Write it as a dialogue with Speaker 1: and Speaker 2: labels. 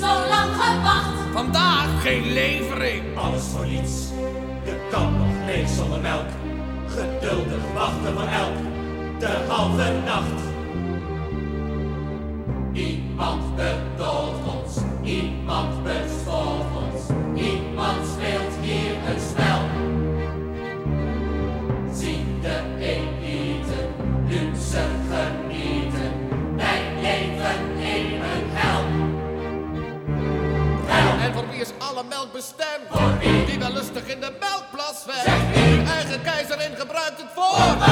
Speaker 1: Zo lang gewacht. Vandaag geen levering.
Speaker 2: Alles voor niets. Je kan nog leeg zonder melk. Geduldig wachten voor elk. De halve nacht.
Speaker 1: Alle melk bestemd?
Speaker 2: Voor wie?
Speaker 1: Die wel lustig in de melkplas
Speaker 2: wie?
Speaker 1: Eigen keizerin gebruikt het voor.